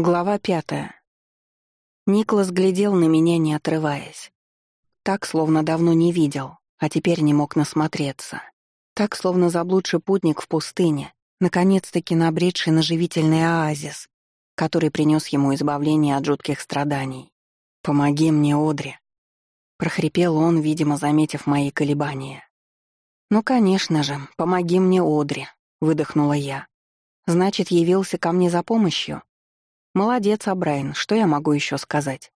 Глава пятая. Никлас глядел на меня, не отрываясь. Так, словно давно не видел, а теперь не мог насмотреться. Так, словно заблудший путник в пустыне, наконец-таки набредший на живительный оазис, который принес ему избавление от жутких страданий. «Помоги мне, Одри!» прохрипел он, видимо, заметив мои колебания. «Ну, конечно же, помоги мне, Одри!» — выдохнула я. «Значит, явился ко мне за помощью?» «Молодец, Абрайн, что я могу еще сказать?»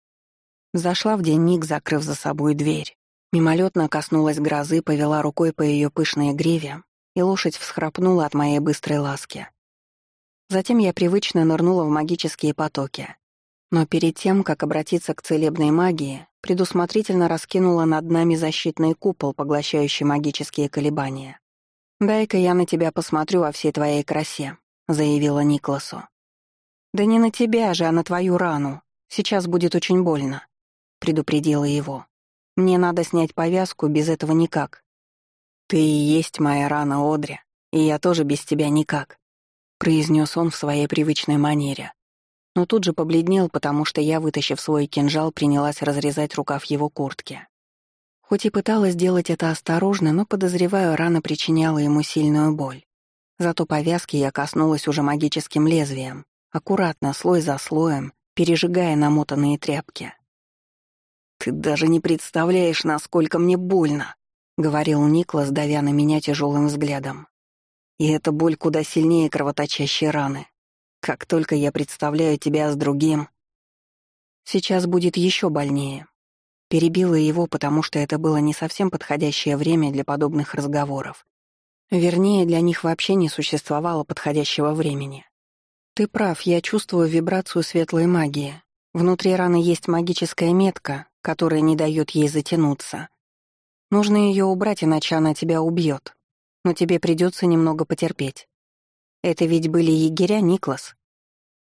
Зашла в денник, закрыв за собой дверь. Мимолетно коснулась грозы, повела рукой по ее пышной гриве, и лошадь всхрапнула от моей быстрой ласки. Затем я привычно нырнула в магические потоки. Но перед тем, как обратиться к целебной магии, предусмотрительно раскинула над нами защитный купол, поглощающий магические колебания. «Дай-ка я на тебя посмотрю во всей твоей красе», — заявила Никласу. «Да не на тебя же, а на твою рану. Сейчас будет очень больно», — предупредила его. «Мне надо снять повязку, без этого никак». «Ты и есть моя рана, Одри, и я тоже без тебя никак», — произнес он в своей привычной манере. Но тут же побледнел, потому что я, вытащив свой кинжал, принялась разрезать рукав его куртки. Хоть и пыталась сделать это осторожно, но, подозреваю, рана причиняла ему сильную боль. Зато повязки я коснулась уже магическим лезвием, аккуратно, слой за слоем, пережигая намотанные тряпки. «Ты даже не представляешь, насколько мне больно», — говорил Никлас, давя на меня тяжелым взглядом. «И эта боль куда сильнее кровоточащей раны. Как только я представляю тебя с другим...» «Сейчас будет еще больнее». Перебила его, потому что это было не совсем подходящее время для подобных разговоров. Вернее, для них вообще не существовало подходящего времени. Ты прав, я чувствую вибрацию светлой магии. Внутри раны есть магическая метка, которая не дает ей затянуться. Нужно ее убрать, иначе она тебя убьет. Но тебе придется немного потерпеть. Это ведь были егеря, Никлас.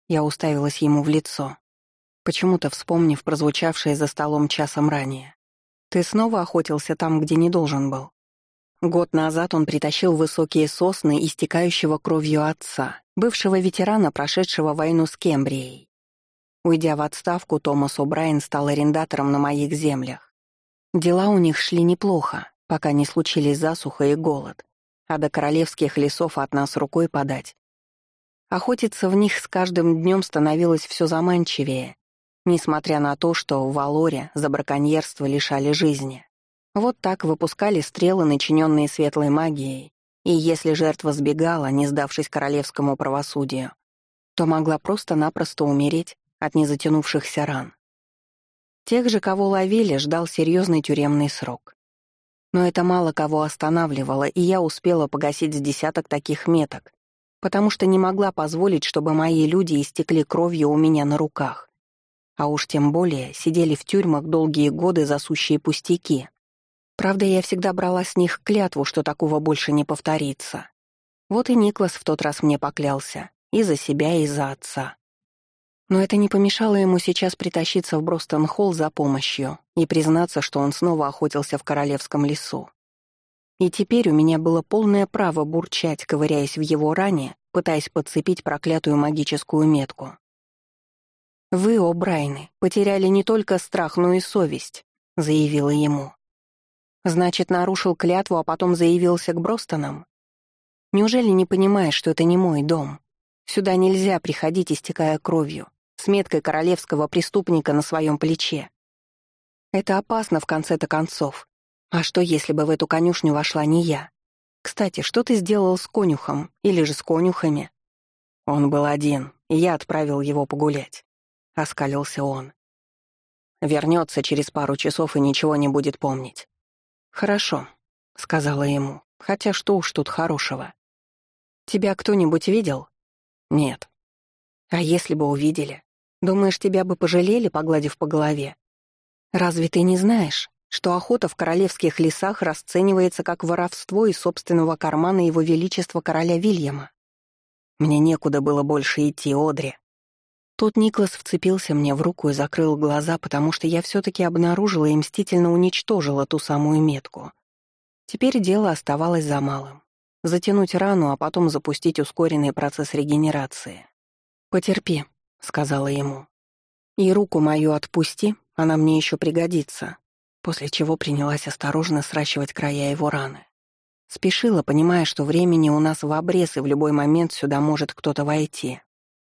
Я уставилась ему в лицо, почему-то вспомнив прозвучавшее за столом часом ранее. Ты снова охотился там, где не должен был. Год назад он притащил высокие сосны, истекающего кровью отца, бывшего ветерана, прошедшего войну с Кембрией. Уйдя в отставку, Томас О'Брайен стал арендатором на моих землях. Дела у них шли неплохо, пока не случились засуха и голод, а до королевских лесов от нас рукой подать. Охотиться в них с каждым днем становилось все заманчивее, несмотря на то, что в Валоре за браконьерство лишали жизни. Вот так выпускали стрелы, начиненные светлой магией, и если жертва сбегала, не сдавшись королевскому правосудию, то могла просто-напросто умереть от незатянувшихся ран. Тех же, кого ловили, ждал серьезный тюремный срок. Но это мало кого останавливало, и я успела погасить с десяток таких меток, потому что не могла позволить, чтобы мои люди истекли кровью у меня на руках. А уж тем более сидели в тюрьмах долгие годы за сущие пустяки, Правда, я всегда брала с них клятву, что такого больше не повторится. Вот и Никлас в тот раз мне поклялся. И за себя, и за отца. Но это не помешало ему сейчас притащиться в Бростон-Холл за помощью и признаться, что он снова охотился в Королевском лесу. И теперь у меня было полное право бурчать, ковыряясь в его ране, пытаясь подцепить проклятую магическую метку. «Вы, О'Брайны, потеряли не только страх, но и совесть», — заявила ему. Значит, нарушил клятву, а потом заявился к Бростонам? Неужели не понимаешь, что это не мой дом? Сюда нельзя приходить, истекая кровью, с меткой королевского преступника на своем плече. Это опасно в конце-то концов. А что, если бы в эту конюшню вошла не я? Кстати, что ты сделал с конюхом, или же с конюхами? Он был один, и я отправил его погулять. Оскалился он. Вернется через пару часов и ничего не будет помнить. «Хорошо», — сказала ему, хотя что уж тут хорошего. «Тебя кто-нибудь видел?» «Нет». «А если бы увидели? Думаешь, тебя бы пожалели, погладив по голове? Разве ты не знаешь, что охота в королевских лесах расценивается как воровство из собственного кармана его величества короля Вильяма? Мне некуда было больше идти, Одри. Тут Никлас вцепился мне в руку и закрыл глаза, потому что я все-таки обнаружила и мстительно уничтожила ту самую метку. Теперь дело оставалось за малым. Затянуть рану, а потом запустить ускоренный процесс регенерации. «Потерпи», — сказала ему. «И руку мою отпусти, она мне еще пригодится», после чего принялась осторожно сращивать края его раны. Спешила, понимая, что времени у нас в обрез, и в любой момент сюда может кто-то войти.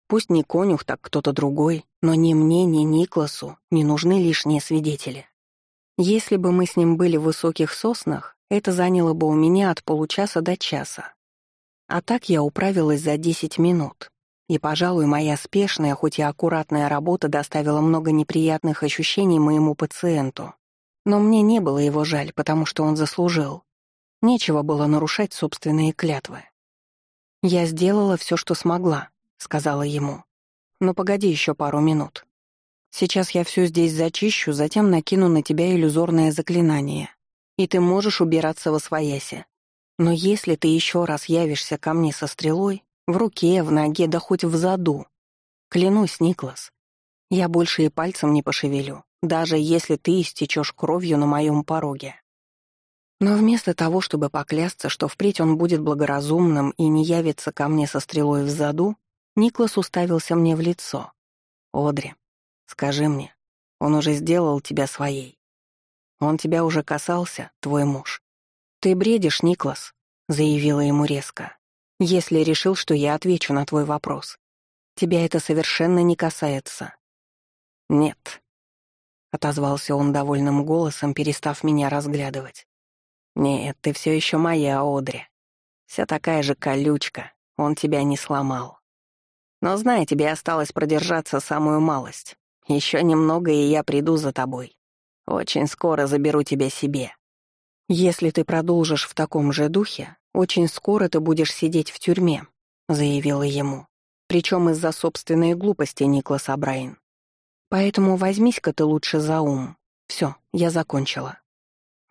Пусть не конюх, так кто-то другой, но ни мне, ни Никласу не нужны лишние свидетели. Если бы мы с ним были в высоких соснах, это заняло бы у меня от получаса до часа. А так я управилась за 10 минут. И, пожалуй, моя спешная, хоть и аккуратная работа доставила много неприятных ощущений моему пациенту. Но мне не было его жаль, потому что он заслужил. Нечего было нарушать собственные клятвы. «Я сделала все, что смогла», — сказала ему. «Но погоди еще пару минут. Сейчас я все здесь зачищу, затем накину на тебя иллюзорное заклинание, и ты можешь убираться во своясе. Но если ты еще раз явишься ко мне со стрелой, в руке, в ноге, да хоть в заду, клянусь, Никлас, я больше и пальцем не пошевелю, даже если ты истечешь кровью на моем пороге. Но вместо того, чтобы поклясться, что впредь он будет благоразумным и не явится ко мне со стрелой в заду, Никлас уставился мне в лицо. «Одри, Скажи мне, он уже сделал тебя своей. Он тебя уже касался, твой муж. Ты бредишь, Никлас, заявила ему резко. Если решил, что я отвечу на твой вопрос. Тебя это совершенно не касается. Нет, отозвался он довольным голосом, перестав меня разглядывать. Нет, ты все еще моя, Одри. Вся такая же колючка, он тебя не сломал. Но знай, тебе осталось продержаться самую малость. Еще немного, и я приду за тобой. Очень скоро заберу тебя себе. Если ты продолжишь в таком же духе, очень скоро ты будешь сидеть в тюрьме», — заявила ему. Причем из-за собственной глупости Никласа Брайан. «Поэтому возьмись-ка ты лучше за ум. Все, я закончила».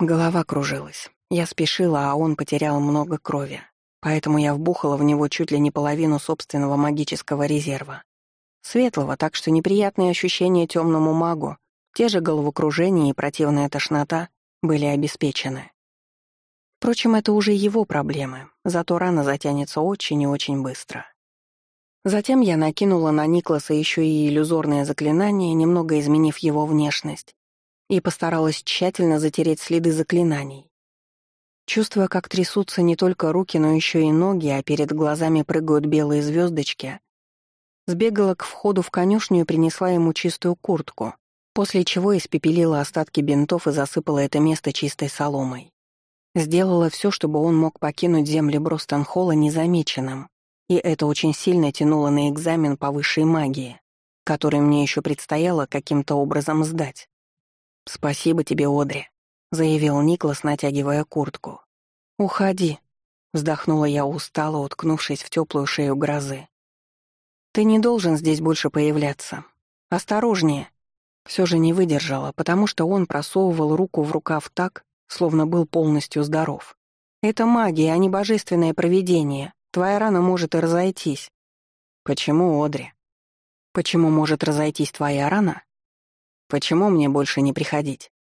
Голова кружилась. Я спешила, а он потерял много крови. Поэтому я вбухала в него чуть ли не половину собственного магического резерва. Светлого, так что неприятные ощущения темному магу, те же головокружения и противная тошнота были обеспечены. Впрочем, это уже его проблемы, зато рана затянется очень и очень быстро. Затем я накинула на Никласа еще и иллюзорное заклинание, немного изменив его внешность, и постаралась тщательно затереть следы заклинаний. Чувствуя, как трясутся не только руки, но еще и ноги, а перед глазами прыгают белые звездочки, Сбегала к входу в конюшню и принесла ему чистую куртку, после чего испепелила остатки бинтов и засыпала это место чистой соломой. Сделала все, чтобы он мог покинуть земли Бростон-Холла незамеченным, и это очень сильно тянуло на экзамен по высшей магии, который мне еще предстояло каким-то образом сдать. «Спасибо тебе, Одри», — заявил Никлас, натягивая куртку. «Уходи», — вздохнула я устало, уткнувшись в теплую шею грозы. Ты не должен здесь больше появляться. Осторожнее. Все же не выдержала, потому что он просовывал руку в рукав так, словно был полностью здоров. Это магия, а не божественное провидение. Твоя рана может и разойтись. Почему, Одри? Почему может разойтись твоя рана? Почему мне больше не приходить?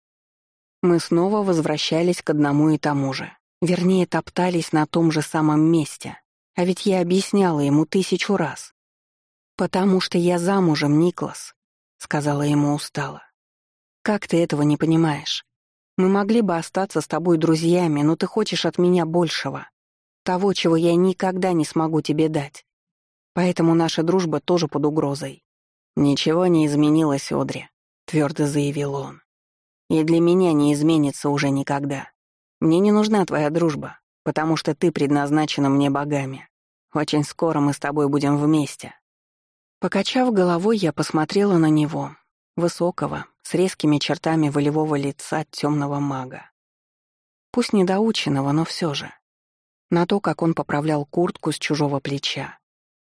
Мы снова возвращались к одному и тому же. Вернее, топтались на том же самом месте. А ведь я объясняла ему тысячу раз. «Потому что я замужем, Никлас», — сказала ему устало. «Как ты этого не понимаешь? Мы могли бы остаться с тобой друзьями, но ты хочешь от меня большего. Того, чего я никогда не смогу тебе дать. Поэтому наша дружба тоже под угрозой». «Ничего не изменилось, Одри», — твердо заявил он. «И для меня не изменится уже никогда. Мне не нужна твоя дружба, потому что ты предназначена мне богами. Очень скоро мы с тобой будем вместе, Покачав головой, я посмотрела на него, высокого, с резкими чертами волевого лица темного мага. Пусть недоученного, но все же. На то, как он поправлял куртку с чужого плеча.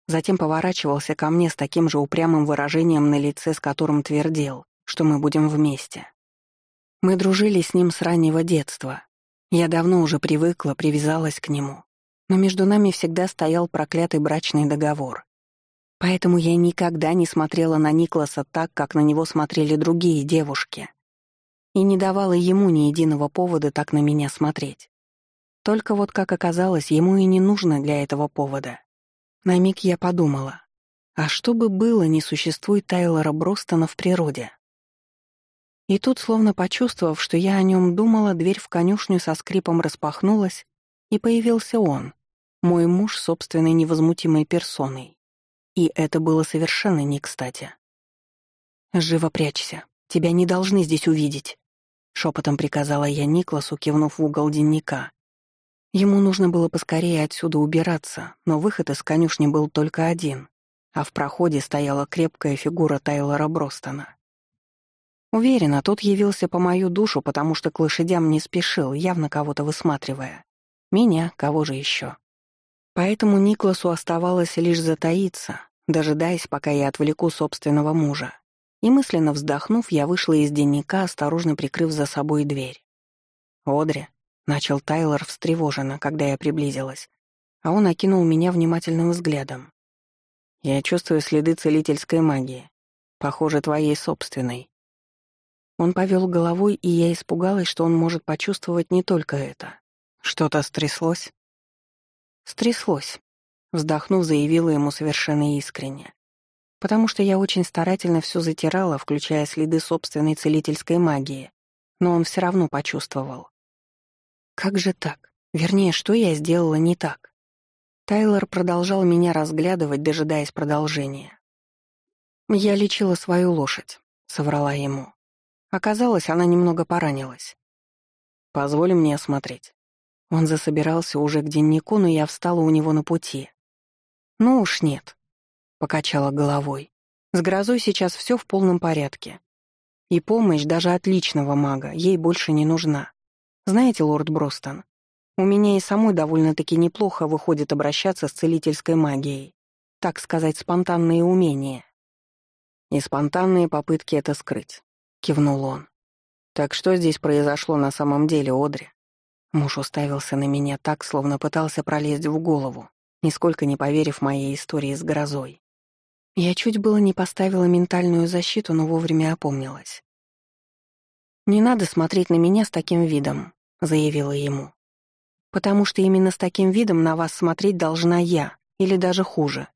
Затем поворачивался ко мне с таким же упрямым выражением на лице, с которым твердил, что мы будем вместе. Мы дружили с ним с раннего детства. Я давно уже привыкла, привязалась к нему. Но между нами всегда стоял проклятый брачный договор. Поэтому я никогда не смотрела на Никласа так, как на него смотрели другие девушки. И не давала ему ни единого повода так на меня смотреть. Только вот, как оказалось, ему и не нужно для этого повода. На миг я подумала, А что бы было, не существует Тайлора Бростона в природе? И тут, словно почувствовав, что я о нем думала, дверь в конюшню со скрипом распахнулась, и появился он, мой муж собственной невозмутимой персоной. И это было совершенно не кстати. «Живо прячься, тебя не должны здесь увидеть», — шепотом приказала я Никласу, кивнув в угол денника. Ему нужно было поскорее отсюда убираться, но выход из конюшни был только один, а в проходе стояла крепкая фигура Тайлора Бростона. Уверена, тот явился по мою душу, потому что к лошадям не спешил, явно кого-то высматривая. Меня, кого же еще? Поэтому Никласу оставалось лишь затаиться, дожидаясь, пока я отвлеку собственного мужа. И мысленно вздохнув, я вышла из дневника, осторожно прикрыв за собой дверь. «Одри», Начал Тайлор встревоженно, когда я приблизилась, а он окинул меня внимательным взглядом. «Я чувствую следы целительской магии, похоже, твоей собственной». Он повел головой, и я испугалась, что он может почувствовать не только это. Что-то стряслось? Стряслось, вздохнув, заявила ему совершенно искренне. Потому что я очень старательно все затирала, включая следы собственной целительской магии, но он все равно почувствовал. Как же так? Вернее, что я сделала не так? Тайлор продолжал меня разглядывать, дожидаясь продолжения. «Я лечила свою лошадь», — соврала ему. Оказалось, она немного поранилась. «Позволь мне осмотреть». Он засобирался уже к деннику, но я встала у него на пути. «Ну уж нет», — покачала головой. «С грозой сейчас все в полном порядке. И помощь даже отличного мага ей больше не нужна. Знаете, лорд Бростон, у меня и самой довольно-таки неплохо выходит обращаться с целительской магией. Так сказать, спонтанные умения. И спонтанные попытки это скрыть, кивнул он. Так что здесь произошло на самом деле, Одри? Муж уставился на меня так, словно пытался пролезть в голову, нисколько не поверив моей истории с грозой. Я чуть было не поставила ментальную защиту, но вовремя опомнилась. «Не надо смотреть на меня с таким видом», — заявила ему. «Потому что именно с таким видом на вас смотреть должна я, или даже хуже.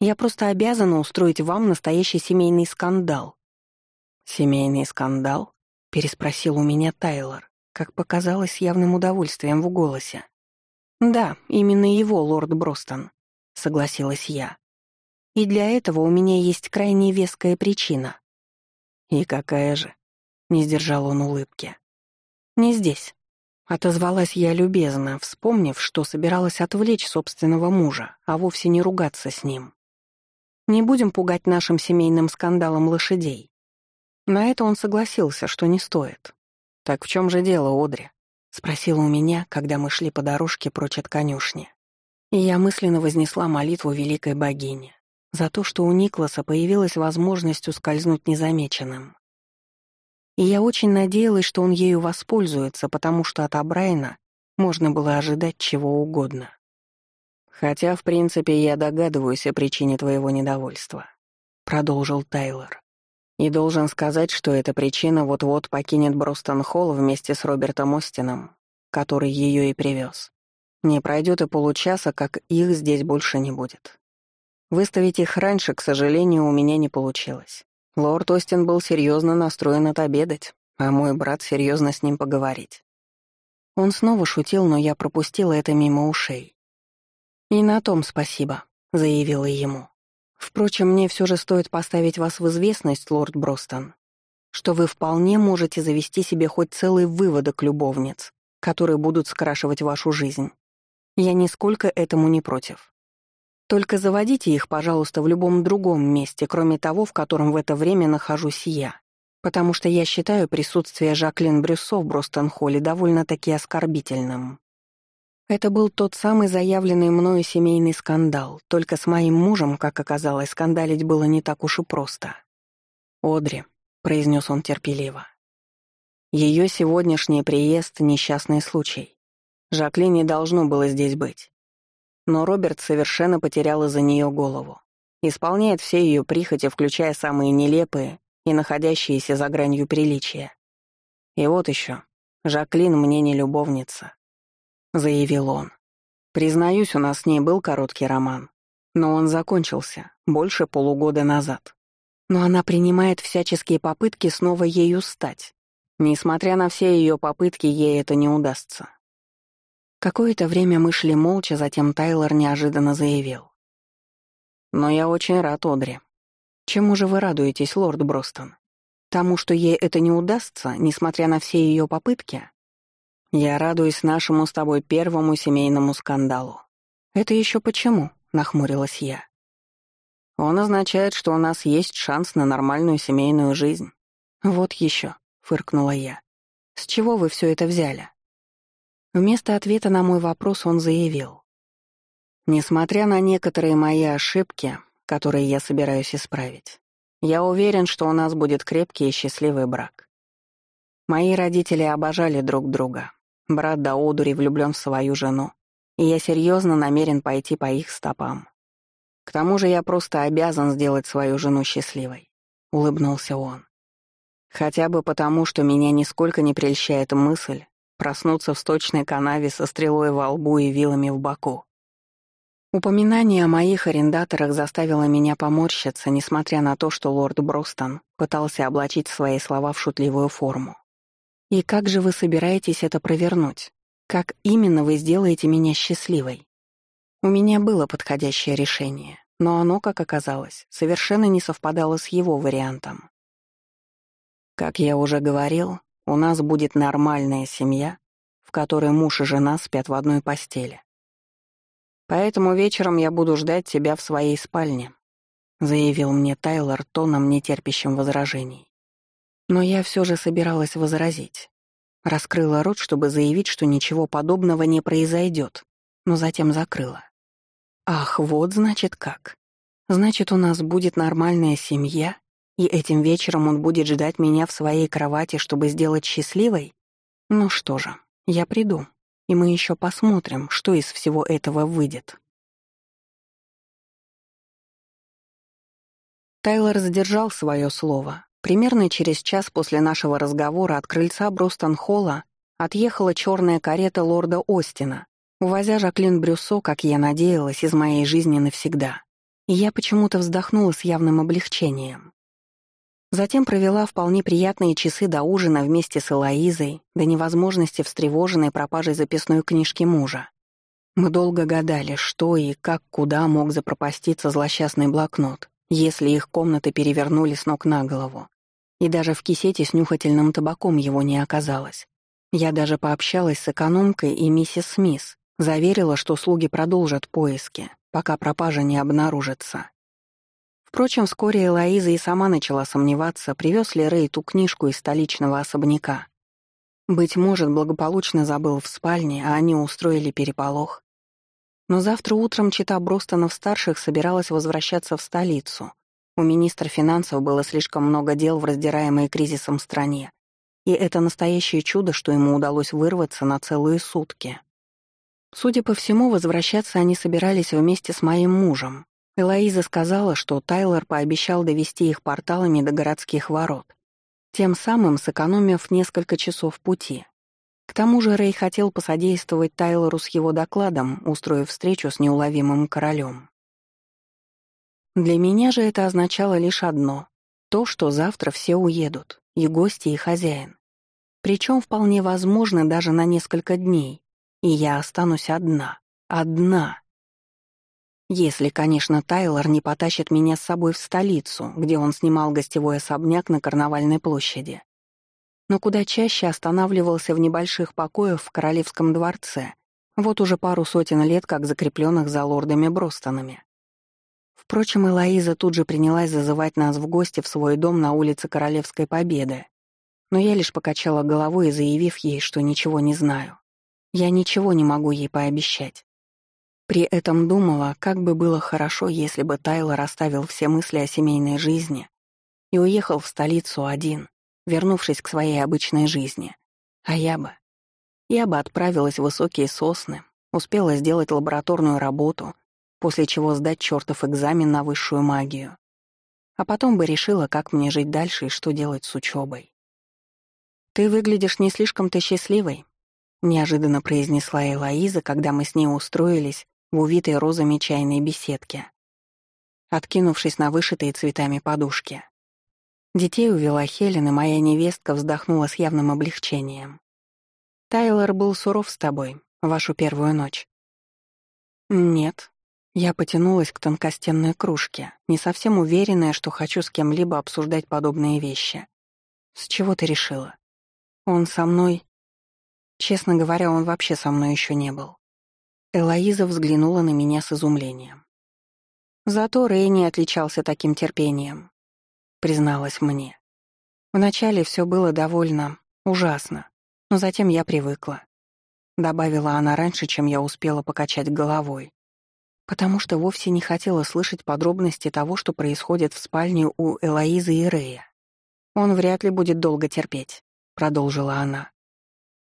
Я просто обязана устроить вам настоящий семейный скандал». «Семейный скандал?» — переспросил у меня Тайлор, как показалось с явным удовольствием в голосе. «Да, именно его, лорд Бростон», — согласилась я. «И для этого у меня есть крайне веская причина». «И какая же?» Не сдержал он улыбки. «Не здесь», — отозвалась я любезно, вспомнив, что собиралась отвлечь собственного мужа, а вовсе не ругаться с ним. «Не будем пугать нашим семейным скандалом лошадей». На это он согласился, что не стоит. «Так в чем же дело, Одри?» — спросила у меня, когда мы шли по дорожке прочь от конюшни. И я мысленно вознесла молитву великой богине за то, что у Никласа появилась возможность ускользнуть незамеченным. И я очень надеялась, что он ею воспользуется, потому что от Абрайна можно было ожидать чего угодно. «Хотя, в принципе, я догадываюсь о причине твоего недовольства», — продолжил Тайлор. «И должен сказать, что эта причина вот-вот покинет Бростон-Холл вместе с Робертом Остином, который ее и привез. Не пройдет и получаса, как их здесь больше не будет. Выставить их раньше, к сожалению, у меня не получилось. Лорд Остин был серьезно настроен отобедать, а мой брат серьезно с ним поговорить. Он снова шутил, но я пропустила это мимо ушей. «И на том спасибо», — заявила ему. «Впрочем, мне все же стоит поставить вас в известность, лорд Бростон, что вы вполне можете завести себе хоть целый выводок любовниц, которые будут скрашивать вашу жизнь. Я нисколько этому не против. Только заводите их, пожалуйста, в любом другом месте, кроме того, в котором в это время нахожусь я. Потому что я считаю присутствие Жаклин Брюссо в Бростон-Холле довольно-таки оскорбительным. Это был тот самый заявленный мною семейный скандал, только с моим мужем, как оказалось, скандалить было не так уж и просто. «Одри», — произнес он терпеливо. Ее сегодняшний приезд — несчастный случай. Жаклин не должно было здесь быть. Но Роберт совершенно потерял из-за нее голову. Исполняет все ее прихоти, включая самые нелепые и находящиеся за гранью приличия. И вот еще. Жаклин мне не любовница, — заявил он. Признаюсь, у нас с ней был короткий роман. Но он закончился больше полугода назад. Но она принимает всяческие попытки снова ею стать. Несмотря на все ее попытки, ей это не удастся. Какое-то время мы шли молча, затем Тайлор неожиданно заявил. «Но я очень рад, Одри. Чему же вы радуетесь, лорд Бростон? Тому, что ей это не удастся, несмотря на все ее попытки? Я радуюсь нашему с тобой первому семейному скандалу. Это еще почему? нахмурилась я. Он означает, что у нас есть шанс на нормальную семейную жизнь. Вот еще, фыркнула я. С чего вы все это взяли? Вместо ответа на мой вопрос он заявил. Несмотря на некоторые мои ошибки, которые я собираюсь исправить, я уверен, что у нас будет крепкий и счастливый брак. Мои родители обожали друг друга. Брат до одури влюблен в свою жену, и я серьезно намерен пойти по их стопам. К тому же я просто обязан сделать свою жену счастливой», — улыбнулся он. «Хотя бы потому, что меня нисколько не прельщает мысль проснуться в сточной канаве со стрелой во лбу и вилами в боку. Упоминание о моих арендаторах заставило меня поморщиться, несмотря на то, что лорд Бростон пытался облачить свои слова в шутливую форму. «И как же вы собираетесь это провернуть? Как именно вы сделаете меня счастливой?» У меня было подходящее решение, но оно, как оказалось, совершенно не совпадало с его вариантом. Как я уже говорил, у нас будет нормальная семья, в которой муж и жена спят в одной постели. Поэтому вечером я буду ждать тебя в своей спальне», — заявил мне Тайлор тоном, нетерпящим возражений. Но я все же собиралась возразить. Раскрыла рот, чтобы заявить, что ничего подобного не произойдет, но затем закрыла. «Ах, вот значит как. Значит, у нас будет нормальная семья, и этим вечером он будет ждать меня в своей кровати, чтобы сделать счастливой? Ну что же, я приду, и мы еще посмотрим, что из всего этого выйдет. Тайлор задержал свое слово. Примерно через час после нашего разговора от крыльца Бростон-Холла отъехала черная карета лорда Остина, увозя Жаклин Брюссо, как я надеялась, из моей жизни навсегда. И я почему-то вздохнула с явным облегчением. Затем провела вполне приятные часы до ужина вместе с Элоизой, до невозможности встревоженной пропажей записной книжки мужа. Мы долго гадали, что и как куда мог запропаститься злосчастный блокнот, если их комнаты перевернули с ног на голову. И даже в кисете с нюхательным табаком его не оказалось. Я даже пообщалась с экономкой и миссис Смис, заверила, что слуги продолжат поиски, пока пропажа не обнаружится. Впрочем, вскоре Элоиза и сама начала сомневаться, привез ли Рэй ту книжку из столичного особняка. Быть может, благополучно забыл в спальне, а они устроили переполох. Но завтра утром чита Бростонов-старших собиралась возвращаться в столицу. У министра финансов было слишком много дел в раздираемой кризисом стране. И это настоящее чудо, что ему удалось вырваться на целые сутки. Судя по всему, возвращаться они собирались вместе с моим мужем, Элоиза сказала, что Тайлор пообещал довести их порталами до городских ворот, тем самым сэкономив несколько часов пути. К тому же Рэй хотел посодействовать Тайлору с его докладом, устроив встречу с неуловимым королем. Для меня же это означало лишь одно — то, что завтра все уедут, и гости, и хозяин. Причем вполне возможно даже на несколько дней, и я останусь одна. Одна. Если, конечно, Тайлор не потащит меня с собой в столицу, где он снимал гостевой особняк на Карнавальной площади. Но куда чаще останавливался в небольших покоях в Королевском дворце, вот уже пару сотен лет как закрепленных за лордами Бростонами. Впрочем, Элоиза тут же принялась зазывать нас в гости в свой дом на улице Королевской Победы. Но я лишь покачала головой, заявив ей, что ничего не знаю. Я ничего не могу ей пообещать. При этом думала, как бы было хорошо, если бы Тайлор оставил все мысли о семейной жизни и уехал в столицу один, вернувшись к своей обычной жизни. А я бы... Я бы отправилась в высокие сосны, успела сделать лабораторную работу, после чего сдать чертов экзамен на высшую магию. А потом бы решила, как мне жить дальше и что делать с учебой. «Ты выглядишь не слишком-то счастливой», — неожиданно произнесла Элоиза, когда мы с ней устроились в увитой розами чайной беседке. откинувшись на вышитые цветами подушки. Детей увела Хелен, и моя невестка вздохнула с явным облегчением. «Тайлор был суров с тобой, вашу первую ночь». «Нет». Я потянулась к тонкостенной кружке, не совсем уверенная, что хочу с кем-либо обсуждать подобные вещи. «С чего ты решила?» «Он со мной...» Честно говоря, он вообще со мной еще не был. Элоиза взглянула на меня с изумлением. Зато Рэй не отличался таким терпением призналась мне. Вначале все было довольно ужасно, но затем я привыкла. Добавила она раньше, чем я успела покачать головой. Потому что вовсе не хотела слышать подробности того, что происходит в спальне у Элоизы и Рея. «Он вряд ли будет долго терпеть», — продолжила она.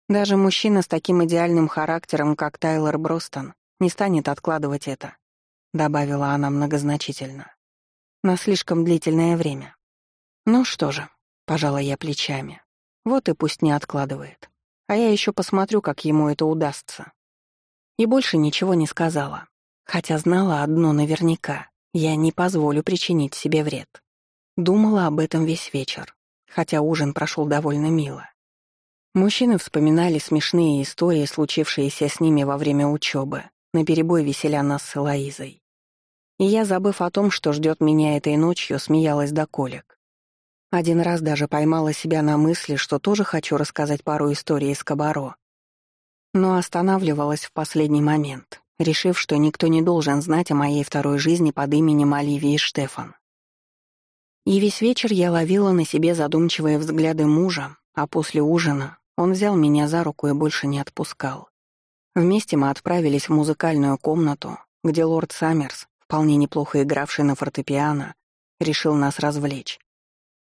«Даже мужчина с таким идеальным характером, как Тайлор Бростон, не станет откладывать это», — добавила она многозначительно. «На слишком длительное время. «Ну что же», — пожала я плечами, — «вот и пусть не откладывает. А я еще посмотрю, как ему это удастся». И больше ничего не сказала, хотя знала одно наверняка — я не позволю причинить себе вред. Думала об этом весь вечер, хотя ужин прошел довольно мило. Мужчины вспоминали смешные истории, случившиеся с ними во время учебы, наперебой веселя нас с Элоизой. И я, забыв о том, что ждет меня этой ночью, смеялась до колик. Один раз даже поймала себя на мысли, что тоже хочу рассказать пару историй из Кабаро. Но останавливалась в последний момент, решив, что никто не должен знать о моей второй жизни под именем Оливии Штефан. И весь вечер я ловила на себе задумчивые взгляды мужа, а после ужина он взял меня за руку и больше не отпускал. Вместе мы отправились в музыкальную комнату, где лорд Саммерс, вполне неплохо игравший на фортепиано, решил нас развлечь.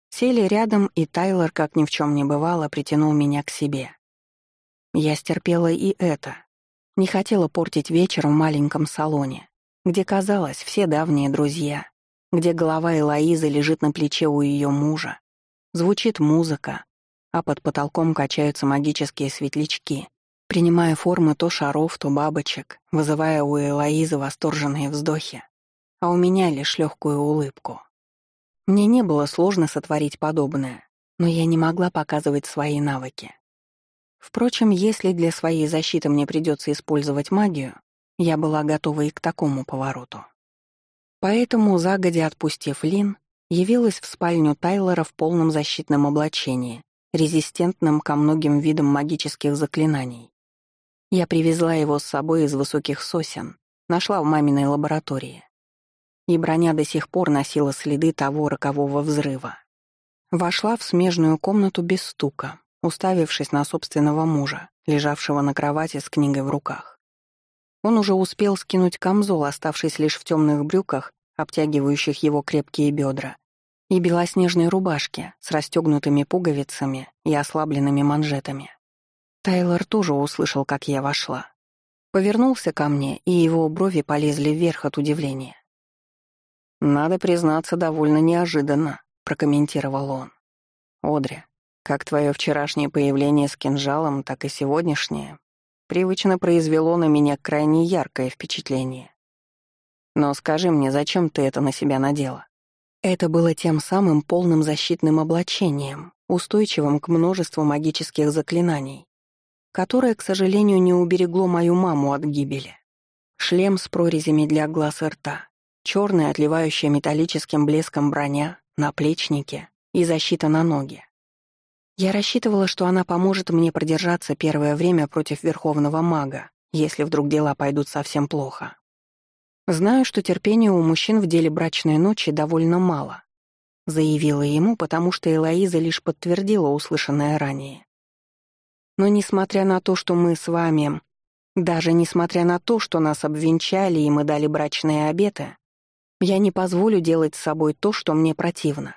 Сели рядом, и Тайлор, как ни в чем не бывало, притянул меня к себе. Я стерпела и это. Не хотела портить вечер в маленьком салоне, где, казалось, все давние друзья, где голова Элоизы лежит на плече у ее мужа, звучит музыка, а под потолком качаются магические светлячки, принимая формы то шаров, то бабочек, вызывая у Элоизы восторженные вздохи, а у меня лишь легкую улыбку. Мне не было сложно сотворить подобное, но я не могла показывать свои навыки. Впрочем, если для своей защиты мне придется использовать магию, я была готова и к такому повороту. Поэтому, загодя отпустив Лин, явилась в спальню Тайлора в полном защитном облачении, резистентном ко многим видам магических заклинаний. Я привезла его с собой из высоких сосен, нашла в маминой лаборатории и броня до сих пор носила следы того рокового взрыва. Вошла в смежную комнату без стука, уставившись на собственного мужа, лежавшего на кровати с книгой в руках. Он уже успел скинуть камзол, оставшись лишь в темных брюках, обтягивающих его крепкие бедра, и белоснежной рубашке с расстегнутыми пуговицами и ослабленными манжетами. Тайлор тоже услышал, как я вошла. Повернулся ко мне, и его брови полезли вверх от удивления. «Надо признаться, довольно неожиданно», — прокомментировал он. «Одри, как твое вчерашнее появление с кинжалом, так и сегодняшнее привычно произвело на меня крайне яркое впечатление. Но скажи мне, зачем ты это на себя надела?» Это было тем самым полным защитным облачением, устойчивым к множеству магических заклинаний, которое, к сожалению, не уберегло мою маму от гибели. Шлем с прорезями для глаз и рта, Черная, отливающая металлическим блеском броня, наплечники и защита на ноги. Я рассчитывала, что она поможет мне продержаться первое время против Верховного Мага, если вдруг дела пойдут совсем плохо. Знаю, что терпения у мужчин в деле брачной ночи довольно мало. Заявила ему, потому что Элоиза лишь подтвердила услышанное ранее. Но несмотря на то, что мы с вами... Даже несмотря на то, что нас обвенчали и мы дали брачные обеты, я не позволю делать с собой то, что мне противно.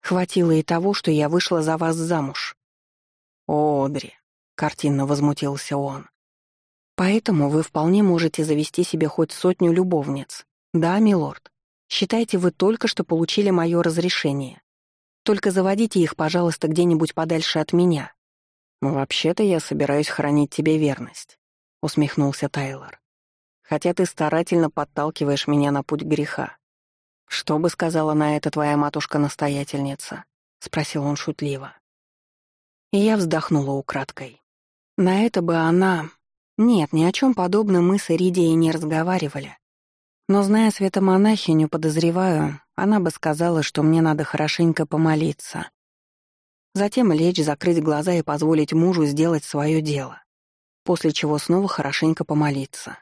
Хватило и того, что я вышла за вас замуж. Одри, картинно возмутился он. Поэтому вы вполне можете завести себе хоть сотню любовниц. Да, милорд. Считайте, вы только что получили мое разрешение. Только заводите их, пожалуйста, где-нибудь подальше от меня. Вообще-то я собираюсь хранить тебе верность, усмехнулся Тайлор хотя ты старательно подталкиваешь меня на путь греха. «Что бы сказала на это твоя матушка-настоятельница?» — спросил он шутливо. И я вздохнула украдкой. На это бы она... Нет, ни о чем подобном мы с Иридией не разговаривали. Но, зная светомонахиню, подозреваю, она бы сказала, что мне надо хорошенько помолиться. Затем лечь, закрыть глаза и позволить мужу сделать свое дело. После чего снова хорошенько помолиться.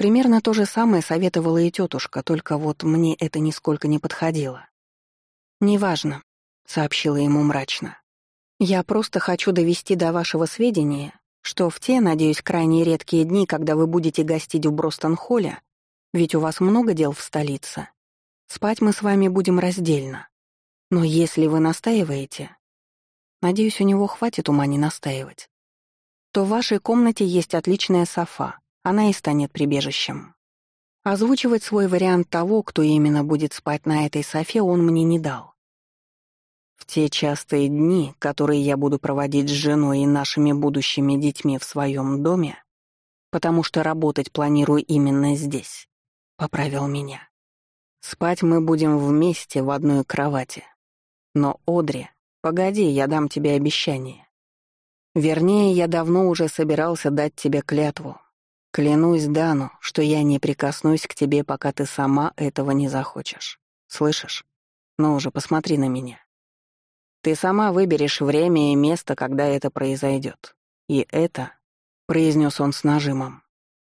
Примерно то же самое советовала и тетушка, только вот мне это нисколько не подходило. «Неважно», — сообщила ему мрачно. «Я просто хочу довести до вашего сведения, что в те, надеюсь, крайне редкие дни, когда вы будете гостить в Бростон-холле, ведь у вас много дел в столице. Спать мы с вами будем раздельно. Но если вы настаиваете, надеюсь, у него хватит ума не настаивать, то в вашей комнате есть отличная софа, она и станет прибежищем. Озвучивать свой вариант того, кто именно будет спать на этой софе, он мне не дал. В те частые дни, которые я буду проводить с женой и нашими будущими детьми в своем доме, потому что работать планирую именно здесь, поправил меня. Спать мы будем вместе в одной кровати. Но, Одри, погоди, я дам тебе обещание. Вернее, я давно уже собирался дать тебе клятву. Клянусь Дану, что я не прикоснусь к тебе, пока ты сама этого не захочешь. Слышишь? Ну уже посмотри на меня. Ты сама выберешь время и место, когда это произойдет. И это, — произнес он с нажимом,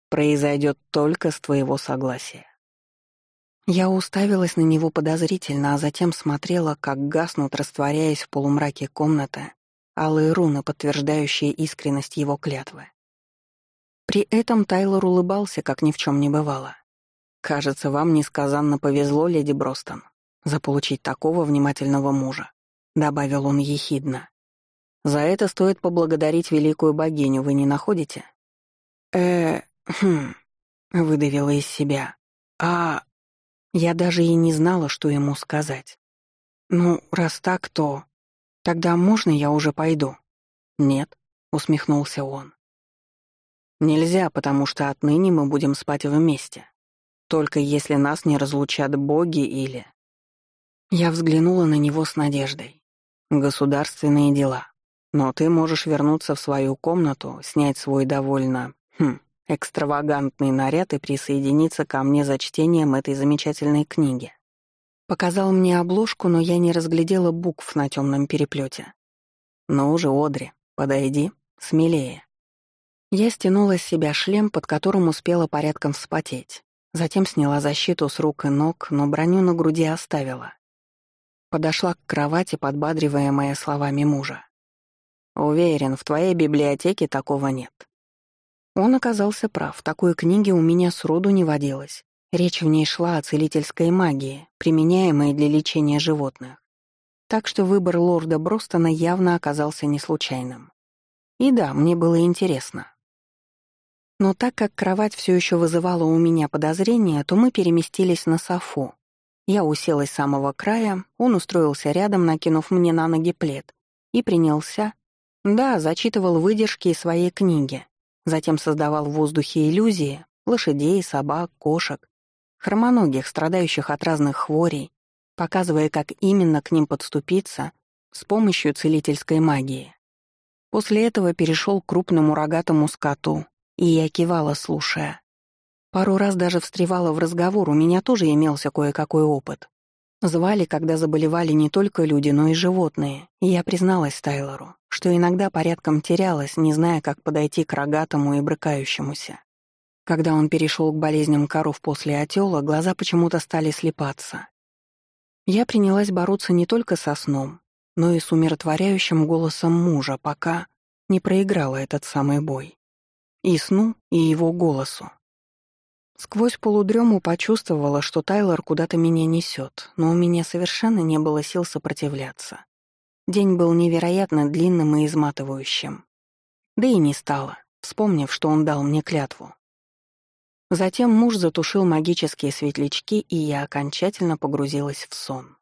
произойдет только с твоего согласия. Я уставилась на него подозрительно, а затем смотрела, как гаснут, растворяясь в полумраке комнаты, алые руны, подтверждающие искренность его клятвы. При этом Тайлор улыбался, как ни в чем не бывало. «Кажется, вам несказанно повезло, леди Бростон, заполучить такого внимательного мужа», — добавил он ехидно. «За это стоит поблагодарить великую богиню, вы не находите?» «Э, хм», — выдавила из себя. «А...» Я даже и не знала, что ему сказать. «Ну, раз так, то... Тогда можно я уже пойду?» «Нет», — усмехнулся он. «Нельзя, потому что отныне мы будем спать вместе. Только если нас не разлучат боги или...» Я взглянула на него с надеждой. «Государственные дела. Но ты можешь вернуться в свою комнату, снять свой довольно... Хм, экстравагантный наряд и присоединиться ко мне за чтением этой замечательной книги. Показал мне обложку, но я не разглядела букв на темном переплете. Ну уже, Одри, подойди, смелее. Я стянула с себя шлем, под которым успела порядком вспотеть. Затем сняла защиту с рук и ног, но броню на груди оставила. Подошла к кровати, подбадриваемая словами мужа. «Уверен, в твоей библиотеке такого нет. Он оказался прав, такой книги у меня сроду не водилось. Речь в ней шла о целительской магии, применяемой для лечения животных. Так что выбор лорда Бростона явно оказался не случайным. И да, мне было интересно. Но так как кровать все еще вызывала у меня подозрения, то мы переместились на софу. Я уселась с самого края, он устроился рядом, накинув мне на ноги плед, и принялся... Да, зачитывал выдержки из своей книги, Затем создавал в воздухе иллюзии лошадей, собак, кошек, хромоногих, страдающих от разных хворей, показывая, как именно к ним подступиться с помощью целительской магии. После этого перешел к крупному рогатому скоту, и я кивала, слушая. Пару раз даже встревала в разговор, у меня тоже имелся кое-какой опыт. Звали, когда заболевали не только люди, но и животные, и я призналась Тайлору, что иногда порядком терялась, не зная, как подойти к рогатому и брыкающемуся. Когда он перешел к болезням коров после отела, глаза почему-то стали слепаться. Я принялась бороться не только со сном, но и с умиротворяющим голосом мужа, пока не проиграла этот самый бой. И сну, и его голосу. Сквозь полудрему почувствовала, что Тайлор куда-то меня несет, но у меня совершенно не было сил сопротивляться. День был невероятно длинным и изматывающим. Да и не стало, вспомнив, что он дал мне клятву. Затем муж затушил магические светлячки, и я окончательно погрузилась в сон.